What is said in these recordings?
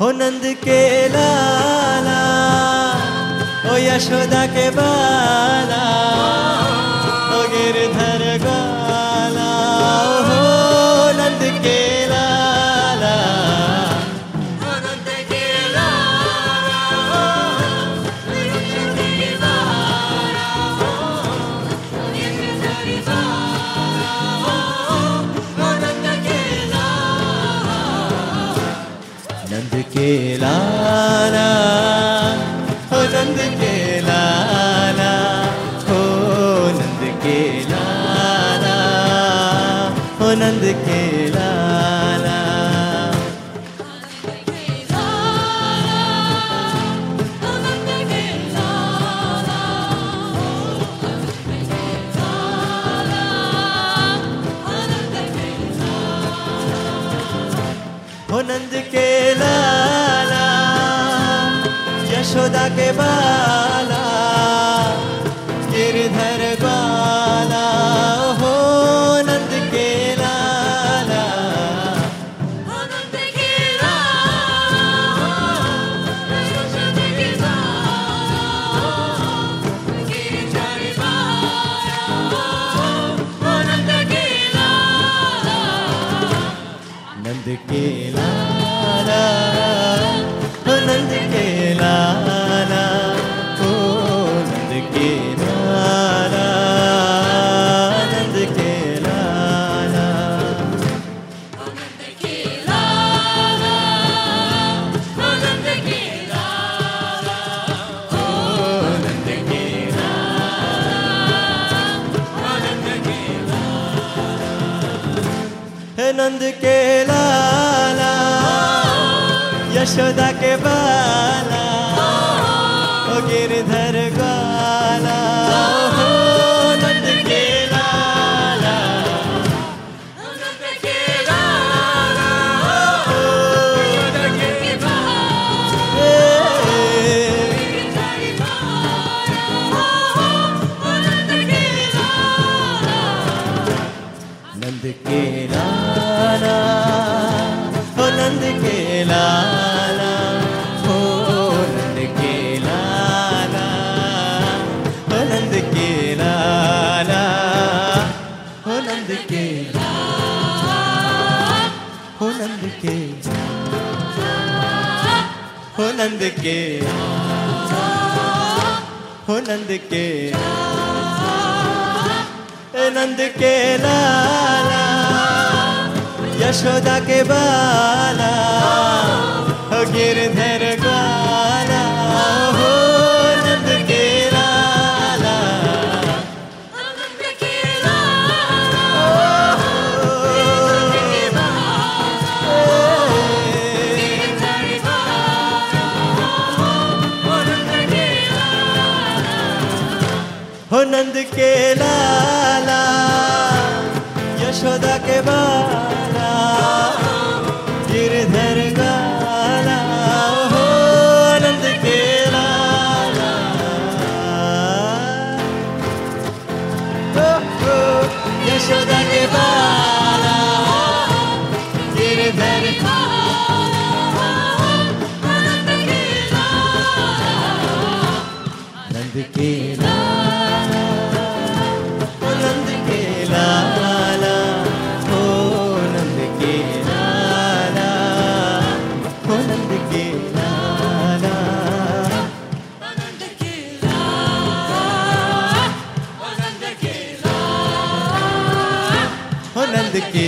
हो नंद के लाला ओ यशोदा के बाला ओ गिरधर यशोदाे नंद के लाला যশোদাকে বাল नंद के हो नंद के हो नंद के नंद के लाला, यशोदा के बाला, हो गिरधर नंद के लाला यशोदा के बाला। गिरधर गाला ಅದಕ್ಕೆ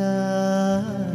love.